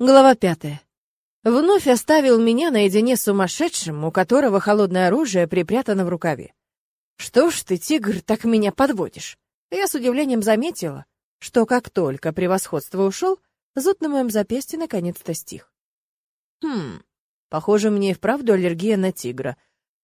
Глава пятая. Вновь оставил меня наедине с сумасшедшим, у которого холодное оружие припрятано в рукаве. Что ж ты, тигр, так меня подводишь? Я с удивлением заметила, что как только превосходство ушел, зуд на моем запястье наконец-то стих. Хм, похоже, мне и вправду аллергия на тигра.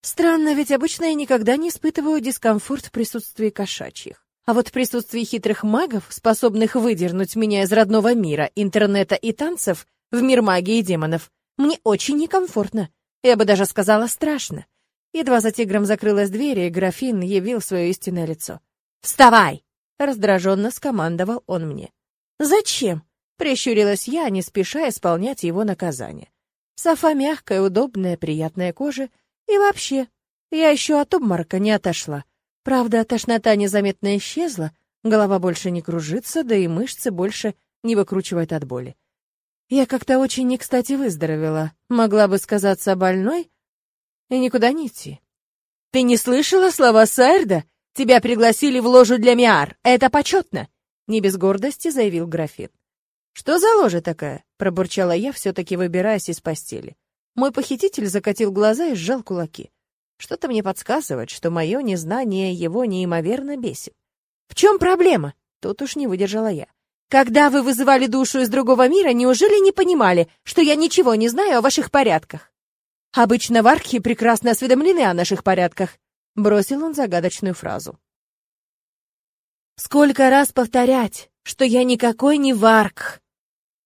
Странно, ведь обычно я никогда не испытываю дискомфорт в присутствии кошачьих. А вот в присутствии хитрых магов, способных выдернуть меня из родного мира, интернета и танцев в мир магии и демонов, мне очень некомфортно. Я бы даже сказала страшно. Едва за тигром закрылась дверь, и графин явил свое истинное лицо. «Вставай!» — раздраженно скомандовал он мне. «Зачем?» — прищурилась я, не спеша исполнять его наказание. Софа мягкая, удобная, приятная кожа. И вообще, я еще от обморока не отошла. Правда, тошнота незаметно исчезла, голова больше не кружится, да и мышцы больше не выкручивают от боли. Я как-то очень не кстати выздоровела, могла бы сказаться больной и никуда не идти. «Ты не слышала слова Сайрда? Тебя пригласили в ложу для Миар, это почетно!» Не без гордости заявил графин. «Что за ложа такая?» — пробурчала я, все-таки выбираясь из постели. Мой похититель закатил глаза и сжал кулаки. Что-то мне подсказывает, что мое незнание его неимоверно бесит. В чем проблема? Тут уж не выдержала я. Когда вы вызывали душу из другого мира, неужели не понимали, что я ничего не знаю о ваших порядках? Обычно вархи прекрасно осведомлены о наших порядках. Бросил он загадочную фразу. Сколько раз повторять, что я никакой не варк?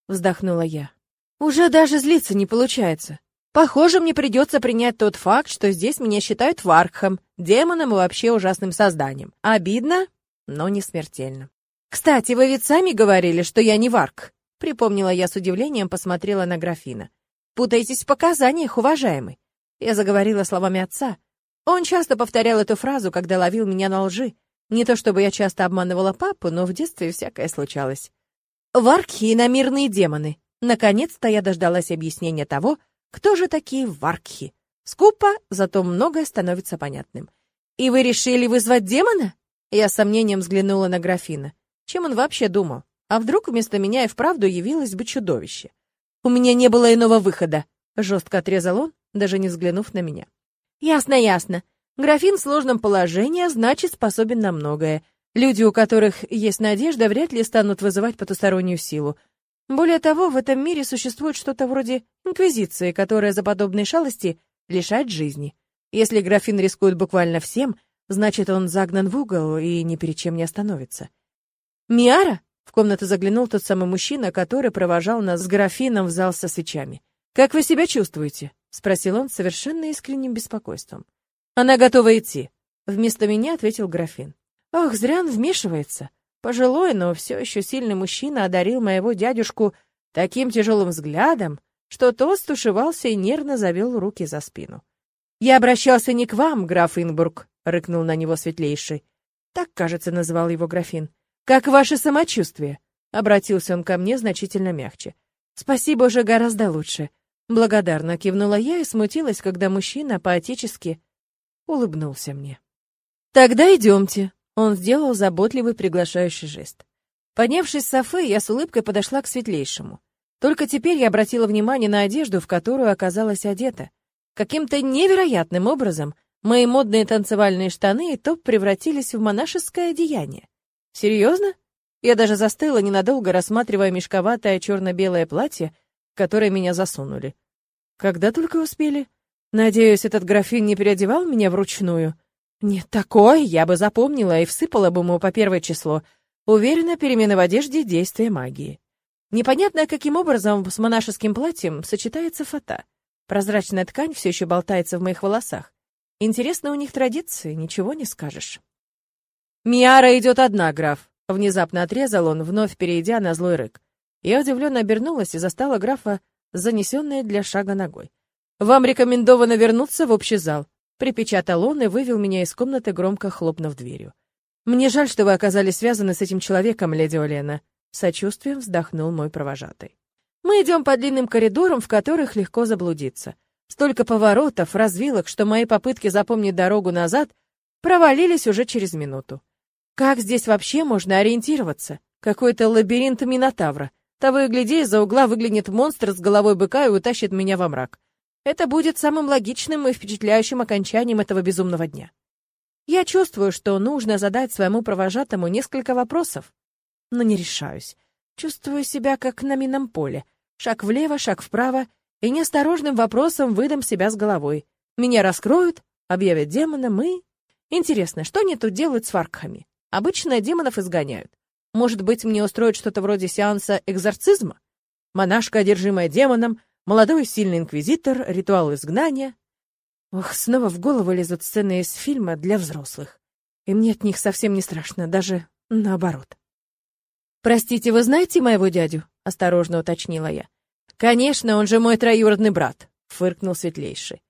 Вздохнула я. Уже даже злиться не получается. Похоже, мне придется принять тот факт, что здесь меня считают варкхом, демоном и вообще ужасным созданием. Обидно, но не смертельно. «Кстати, вы ведь сами говорили, что я не варк», — припомнила я с удивлением, посмотрела на графина. «Путаетесь в показаниях, уважаемый». Я заговорила словами отца. Он часто повторял эту фразу, когда ловил меня на лжи. Не то чтобы я часто обманывала папу, но в детстве всякое случалось. Варки и иномирные демоны. Наконец-то я дождалась объяснения того, кто же такие варкхи? Скупо, зато многое становится понятным. «И вы решили вызвать демона?» Я с сомнением взглянула на графина. Чем он вообще думал? А вдруг вместо меня и вправду явилось бы чудовище? «У меня не было иного выхода», — жестко отрезал он, даже не взглянув на меня. «Ясно, ясно. Графин в сложном положении, а значит, способен на многое. Люди, у которых есть надежда, вряд ли станут вызывать потустороннюю силу. Более того, в этом мире существует что-то вроде инквизиции, которая за подобные шалости лишает жизни. Если графин рискует буквально всем, значит, он загнан в угол и ни перед чем не остановится. «Миара?» — в комнату заглянул тот самый мужчина, который провожал нас с графином в зал со свечами. «Как вы себя чувствуете?» — спросил он совершенно искренним беспокойством. «Она готова идти», — вместо меня ответил графин. «Ох, зря он вмешивается. Пожилой, но все еще сильный мужчина одарил моего дядюшку таким тяжелым взглядом, что тот стушевался и нервно завел руки за спину. «Я обращался не к вам, граф Инбург», — рыкнул на него светлейший. Так, кажется, называл его графин. «Как ваше самочувствие?» — обратился он ко мне значительно мягче. «Спасибо, уже гораздо лучше». Благодарно кивнула я и смутилась, когда мужчина по-отечески улыбнулся мне. «Тогда идемте», он сделал заботливый приглашающий жест. Поднявшись с софы, я с улыбкой подошла к светлейшему. Только теперь я обратила внимание на одежду, в которую оказалась одета. Каким-то невероятным образом мои модные танцевальные штаны и топ превратились в монашеское одеяние. Серьезно? Я даже застыла ненадолго, рассматривая мешковатое черно-белое платье, которое меня засунули. Когда только успели? Надеюсь, этот графин не переодевал меня вручную. Нет, такое я бы запомнила и всыпала бы ему по первое число. Уверена, перемена в одежде — действие магии. Непонятно, каким образом с монашеским платьем сочетается фата. Прозрачная ткань все еще болтается в моих волосах. Интересно, у них традиции, ничего не скажешь. «Миара идет одна, граф», — внезапно отрезал он, вновь перейдя на злой рык. Я удивленно обернулась и застала графа, занесенная для шага ногой. «Вам рекомендовано вернуться в общий зал. Припечатал он и вывел меня из комнаты, громко хлопнув дверью. «Мне жаль, что вы оказались связаны с этим человеком, леди Олена», — сочувствием вздохнул мой провожатый. «Мы идем по длинным коридорам, в которых легко заблудиться. Столько поворотов, развилок, что мои попытки запомнить дорогу назад провалились уже через минуту. Как здесь вообще можно ориентироваться? Какой-то лабиринт Минотавра. Того и гляди, из-за угла выглянет монстр с головой быка и утащит меня во мрак. Это будет самым логичным и впечатляющим окончанием этого безумного дня. Я чувствую, что нужно задать своему провожатому несколько вопросов, но не решаюсь. Чувствую себя как на минном поле. Шаг влево, шаг вправо, и неосторожным вопросом выдам себя с головой. Меня раскроют, объявят демоном и... Интересно, что они тут делают с фаркхами? Обычно демонов изгоняют. Может быть, мне устроить что-то вроде сеанса экзорцизма? Монашка, одержимая демоном, молодой сильный инквизитор, ритуал изгнания. Ох, снова в голову лезут сцены из фильма для взрослых. И мне от них совсем не страшно, даже наоборот. «Простите, вы знаете моего дядю?» — осторожно уточнила я. «Конечно, он же мой троюродный брат», — фыркнул Светлейший.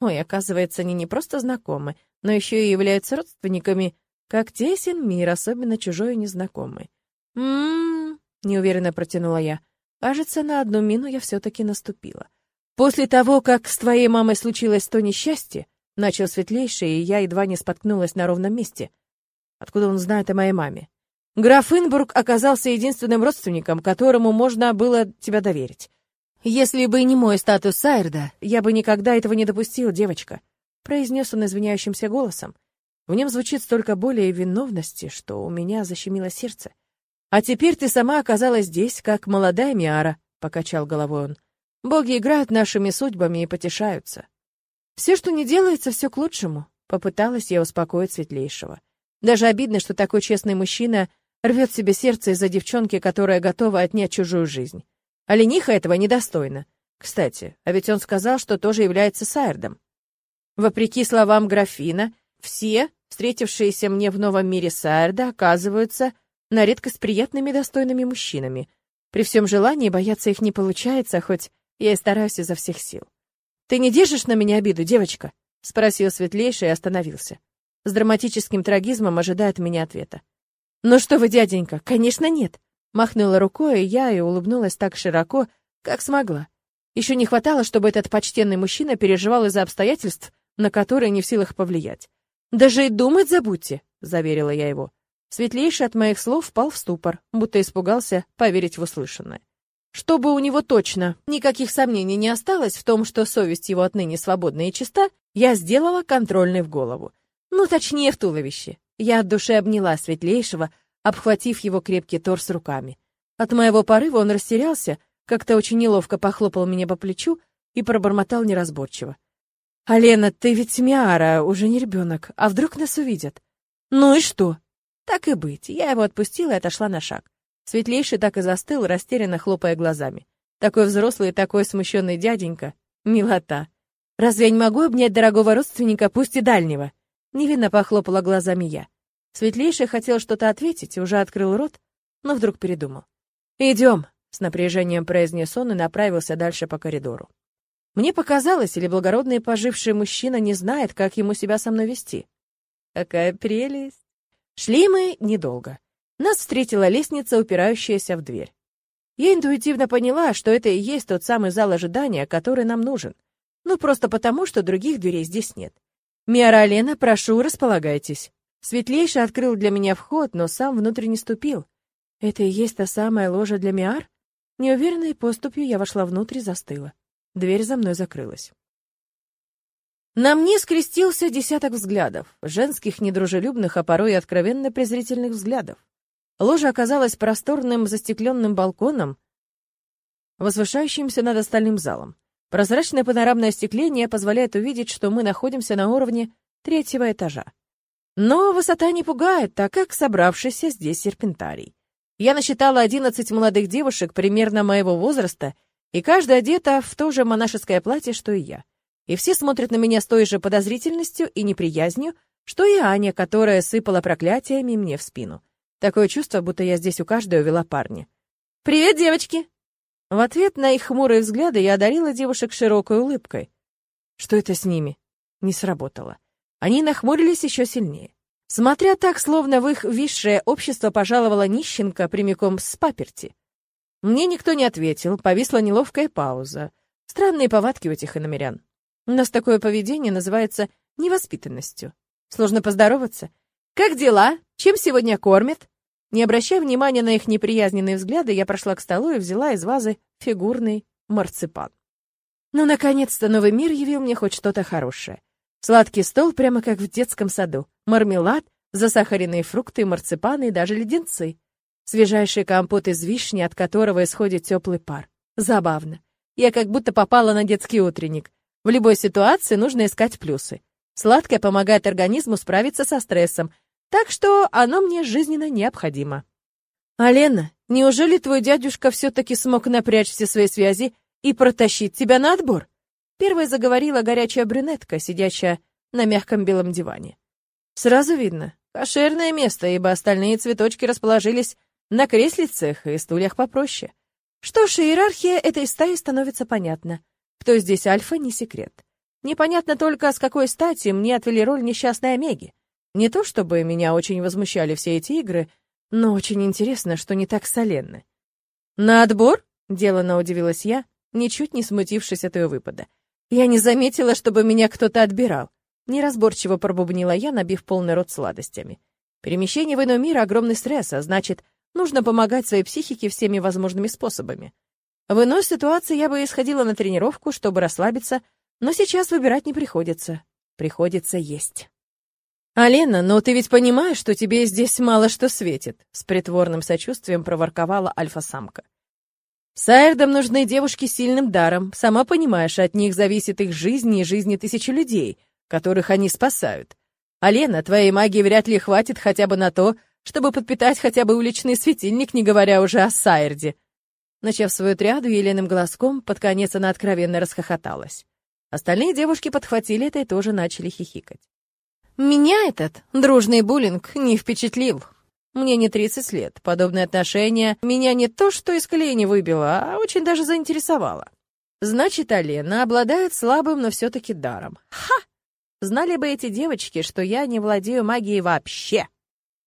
Ой, оказывается, они не просто знакомы, но еще и являются родственниками. Как тесен мир, особенно чужой и незнакомый. «М-м-м», неуверенно протянула я. Кажется, на одну мину я все-таки наступила. После того, как с твоей мамой случилось то несчастье, начал светлейший, и я едва не споткнулась на ровном месте. Откуда он знает о моей маме? Граф Инбург оказался единственным родственником, которому можно было тебя доверить. Если бы не мой статус Сайрда, я бы никогда этого не допустил, девочка, произнес он извиняющимся голосом. В нем звучит столько боли и виновности, что у меня защемило сердце. А теперь ты сама оказалась здесь, как молодая Миара, покачал головой он. Боги играют нашими судьбами и потешаются. Все, что не делается, все к лучшему, попыталась я успокоить светлейшего. Даже обидно, что такой честный мужчина рвет себе сердце из-за девчонки, которая готова отнять чужую жизнь. А лениха этого недостойна. Кстати, а ведь он сказал, что тоже является Сайрдом. Вопреки словам графина, все, встретившиеся мне в новом мире Сайрда, оказываются на редкость приятными достойными мужчинами. При всем желании бояться их не получается, хоть я и стараюсь изо всех сил. «Ты не держишь на меня обиду, девочка?» — спросил светлейший и остановился. С драматическим трагизмом ожидает меня ответа. «Ну что вы, дяденька, конечно, нет!» Махнула рукой, и я и улыбнулась так широко, как смогла. Еще не хватало, чтобы этот почтенный мужчина переживал из-за обстоятельств, на которые не в силах повлиять. «Даже и думать забудьте», — заверила я его. Светлейший от моих слов впал в ступор, будто испугался поверить в услышанное. Чтобы у него точно никаких сомнений не осталось в том, что совесть его отныне свободна и чиста, я сделала контрольный в голову. Ну, точнее, в туловище. Я от души обняла светлейшего, обхватив его крепкий торс руками. От моего порыва он растерялся, как-то очень неловко похлопал меня по плечу и пробормотал неразборчиво. «Алена, ты ведь Миара, уже не ребенок, а вдруг нас увидят?» «Ну и что?» «Так и быть, я его отпустила и отошла на шаг. Светлейший так и застыл, растерянно хлопая глазами. Такой взрослый и такой смущенный дяденька. Милота. Разве я не могу обнять дорогого родственника, пусть и дальнего? Невинно похлопала глазами я. Светлейший хотел что-то ответить, уже открыл рот, но вдруг передумал. «Идем», — с напряжением произнес он и направился дальше по коридору. Мне показалось, или благородный поживший мужчина не знает, как ему себя со мной вести. Какая прелесть! Шли мы недолго. Нас встретила лестница, упирающаяся в дверь. Я интуитивно поняла, что это и есть тот самый зал ожидания, который нам нужен. Ну, просто потому, что других дверей здесь нет. «Миара Лена, прошу, располагайтесь». Светлейший открыл для меня вход, но сам внутрь не ступил. Это и есть та самая ложа для Миар? Неуверенной поступью я вошла внутрь и застыла. Дверь за мной закрылась. На мне скрестился десяток взглядов, женских недружелюбных, а порой и откровенно презрительных взглядов. Ложа оказалась просторным застекленным балконом, возвышающимся над остальным залом. Прозрачное панорамное остекление позволяет увидеть, что мы находимся на уровне третьего этажа. Но высота не пугает, так как собравшийся здесь серпентарий. Я насчитала одиннадцать молодых девушек примерно моего возраста, и каждая одета в то же монашеское платье, что и я. И все смотрят на меня с той же подозрительностью и неприязнью, что и Аня, которая сыпала проклятиями мне в спину. Такое чувство, будто я здесь у каждой увела парня. «Привет, девочки!» В ответ на их хмурые взгляды я одарила девушек широкой улыбкой. Что это с ними? Не сработало. Они нахмурились еще сильнее. Смотря так, словно в их высшее общество пожаловала нищенка прямиком с паперти. Мне никто не ответил, повисла неловкая пауза. Странные повадки у этих иномерян. У нас такое поведение называется невоспитанностью. Сложно поздороваться. «Как дела? Чем сегодня кормят?» Не обращая внимания на их неприязненные взгляды, я прошла к столу и взяла из вазы фигурный марципан. Ну, наконец-то новый мир явил мне хоть что-то хорошее. Сладкий стол прямо как в детском саду. Мармелад, засахаренные фрукты, марципаны и даже леденцы. Свежайший компот из вишни, от которого исходит теплый пар. Забавно. Я как будто попала на детский утренник. В любой ситуации нужно искать плюсы. Сладкое помогает организму справиться со стрессом, так что оно мне жизненно необходимо. «Алена, неужели твой дядюшка все-таки смог напрячь все свои связи и протащить тебя на отбор?» Первой заговорила горячая брюнетка, сидящая на мягком белом диване. Сразу видно, кошерное место, ибо остальные цветочки расположились на креслицах и стульях попроще. Что ж, иерархия этой стаи становится понятна. Кто здесь альфа, не секрет. Непонятно только, с какой стати мне отвели роль несчастной Омеги. Не то чтобы меня очень возмущали все эти игры, но очень интересно, что не так соленно. «На отбор?» — делано удивилась я, ничуть не смутившись от ее выпада. «Я не заметила, чтобы меня кто-то отбирал». Неразборчиво пробубнила я, набив полный рот сладостями. Перемещение в иной мир — огромный стресс, а значит, нужно помогать своей психике всеми возможными способами. В иной ситуации я бы исходила на тренировку, чтобы расслабиться, но сейчас выбирать не приходится. Приходится есть. «Алена, но ты ведь понимаешь, что тебе здесь мало что светит?» С притворным сочувствием проворковала альфа-самка. «Сайрдам нужны девушки с сильным даром. Сама понимаешь, от них зависит их жизнь и жизни тысячи людей, которых они спасают. Алена, твоей магии вряд ли хватит хотя бы на то, чтобы подпитать хотя бы уличный светильник, не говоря уже о Сайрде». Начав свою триаду еленым голоском, под конец она откровенно расхохоталась. Остальные девушки подхватили это и тоже начали хихикать. Меня этот дружный буллинг не впечатлил. Мне не 30 лет. Подобное отношение меня не то что из колеи не выбило, а очень даже заинтересовало. Значит, Алена обладает слабым, но все-таки даром. Ха! Знали бы эти девочки, что я не владею магией вообще.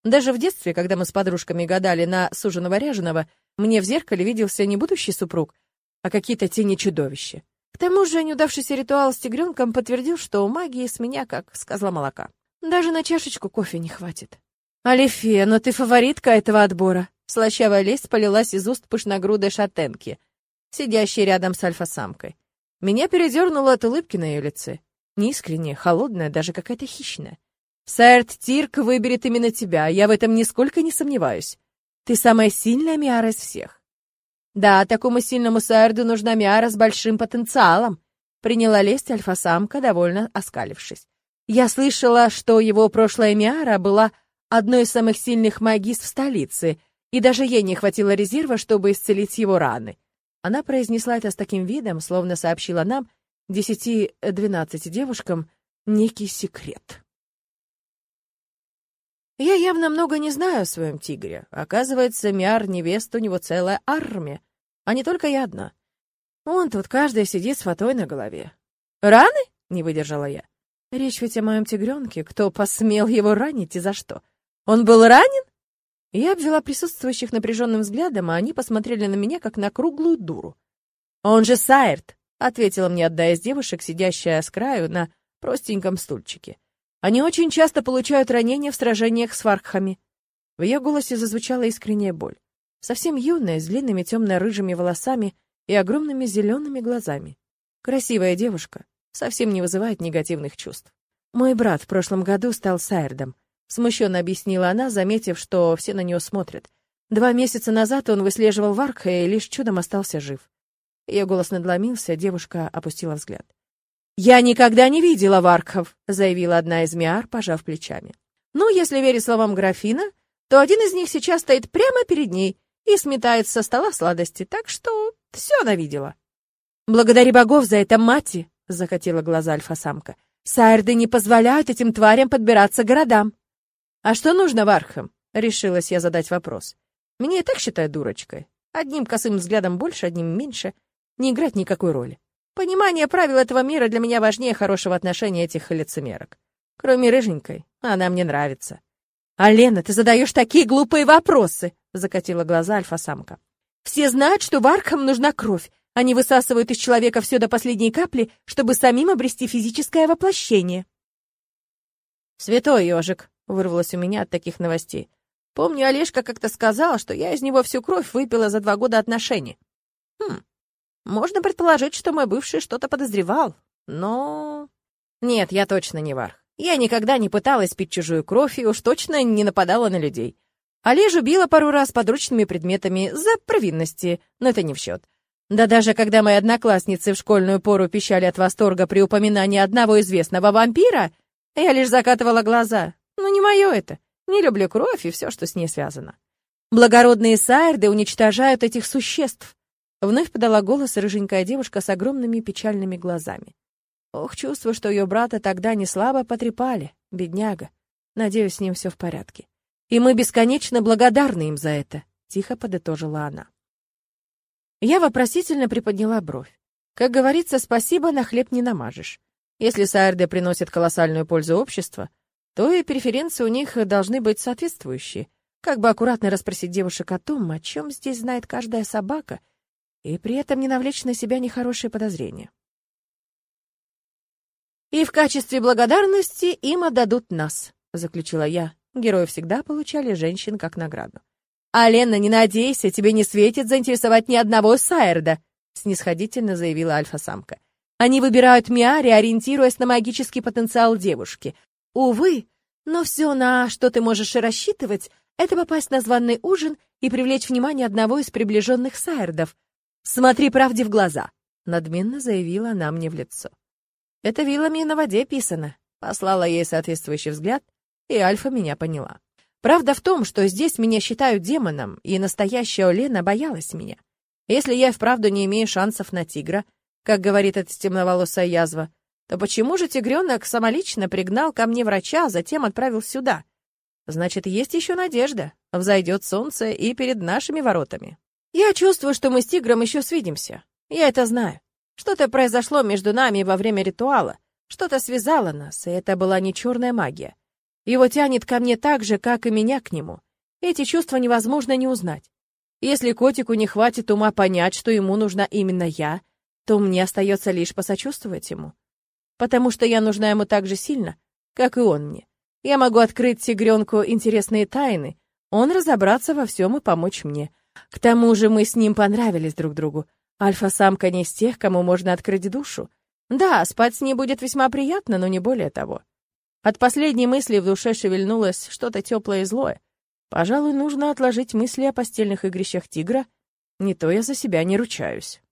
Даже в детстве, когда мы с подружками гадали на суженого-ряженого, мне в зеркале виделся не будущий супруг, а какие-то тени чудовища. К тому же неудавшийся ритуал с тигренком подтвердил, что у магии с меня как с козла молока. Даже на чашечку кофе не хватит. «Алифия, но ты фаворитка этого отбора!» Слащавая лесть полилась из уст пышногрудой шатенки, сидящей рядом с альфа-самкой. Меня передернуло от улыбки на ее лице. Неискренняя, холодная, даже какая-то хищная. «Сэрт Тирк выберет именно тебя, я в этом нисколько не сомневаюсь. Ты самая сильная Миара из всех». «Да, такому сильному Сэрду нужна Миара с большим потенциалом», приняла лесть альфа-самка, довольно оскалившись. Я слышала, что его прошлая Миара была одной из самых сильных магистр в столице, и даже ей не хватило резерва, чтобы исцелить его раны. Она произнесла это с таким видом, словно сообщила нам, десяти-двенадцати девушкам, некий секрет. Я явно много не знаю о своем тигре. Оказывается, Миар невест у него целая армия, а не только я одна. Вон тут каждая сидит с фатой на голове. «Раны?» — не выдержала я. Речь ведь о моем тигренке. Кто посмел его ранить и за что? Он был ранен? Я обвела присутствующих напряженным взглядом, а они посмотрели на меня, как на круглую дуру. «Он же Сайрт!» — ответила мне одна из девушек, сидящая с краю на простеньком стульчике. «Они очень часто получают ранения в сражениях с фархами». В ее голосе зазвучала искренняя боль. Совсем юная, с длинными темно-рыжими волосами и огромными зелеными глазами. Красивая девушка, совсем не вызывает негативных чувств. Мой брат в прошлом году стал Сайрдом. Смущенно объяснила она, заметив, что все на нее смотрят. Два месяца назад он выслеживал Варкха и лишь чудом остался жив. Ее голос надломился, девушка опустила взгляд. «Я никогда не видела Варкхов», — заявила одна из Миар, пожав плечами. «Ну, если верить словам графина, то один из них сейчас стоит прямо перед ней и сметает со стола сладости, так что все она видела». «Благодари богов за это, мати!» — закатила глаза альфа-самка. «Сайрды не позволяют этим тварям подбираться к городам». «А что нужно Вархам?» — решилась я задать вопрос. «Меня и так считают дурочкой. Одним косым взглядом больше, одним меньше. Не играет никакой роли. Понимание правил этого мира для меня важнее хорошего отношения этих лицемерок. Кроме рыженькой, она мне нравится». «А, Лена, ты задаешь такие глупые вопросы!» — закатила глаза альфа-самка. «Все знают, что Вархам нужна кровь, они высасывают из человека все до последней капли, чтобы самим обрести физическое воплощение. «Святой ежик», — вырвалось у меня от таких новостей. Помню, Олежка как-то сказал, что я из него всю кровь выпила за два года отношений. Хм, можно предположить, что мой бывший что-то подозревал, но... Нет, я точно не варх. Я никогда не пыталась пить чужую кровь и уж точно не нападала на людей. Олежу била пару раз подручными предметами за провинности, но это не в счет. Да даже когда мои одноклассницы в школьную пору пищали от восторга при упоминании одного известного вампира, я лишь закатывала глаза. Ну, не мое это. Не люблю кровь и все, что с ней связано. Благородные сайрды уничтожают этих существ. Вновь подала голос рыженькая девушка с огромными печальными глазами. Ох, чувство, что ее брата тогда не слабо потрепали, бедняга. Надеюсь, с ним все в порядке. И мы бесконечно благодарны им за это, тихо подытожила она. Я вопросительно приподняла бровь. Как говорится, спасибо на хлеб не намажешь. Если Саэрды приносят колоссальную пользу обществу, то и преференции у них должны быть соответствующие. Как бы аккуратно расспросить девушек о том, о чем здесь знает каждая собака, и при этом не навлечь на себя нехорошие подозрения. «И в качестве благодарности им отдадут нас», — заключила я. Герои всегда получали женщин как награду. «А, Лена, не надейся, тебе не светит заинтересовать ни одного Сайерда», — снисходительно заявила альфа-самка. «Они выбирают Миари, ориентируясь на магический потенциал девушки. Увы, но все, на что ты можешь рассчитывать, это попасть на званый ужин и привлечь внимание одного из приближенных Сайердов. Смотри правде в глаза», — надменно заявила она мне в лицо. «Это вилами на воде писано», — послала ей соответствующий взгляд, и Альфа меня поняла. Правда в том, что здесь меня считают демоном, и настоящая Олена боялась меня. Если я вправду не имею шансов на тигра, как говорит эта темноволосая язва, то почему же тигренок самолично пригнал ко мне врача, а затем отправил сюда? Значит, есть еще надежда. Взойдет солнце и перед нашими воротами. Я чувствую, что мы с тигром еще свидимся. Я это знаю. Что-то произошло между нами во время ритуала. Что-то связало нас, и это была не черная магия. Его тянет ко мне так же, как и меня к нему. Эти чувства невозможно не узнать. Если котику не хватит ума понять, что ему нужна именно я, то мне остается лишь посочувствовать ему. Потому что я нужна ему так же сильно, как и он мне. Я могу открыть тигренку интересные тайны, он разобраться во всем и помочь мне. К тому же мы с ним понравились друг другу. Альфа-самка не из тех, кому можно открыть душу. Да, спать с ней будет весьма приятно, но не более того. От последней мысли в душе шевельнулось что-то теплое и злое. Пожалуй, нужно отложить мысли о постельных игрищах тигра, не то я за себя не ручаюсь.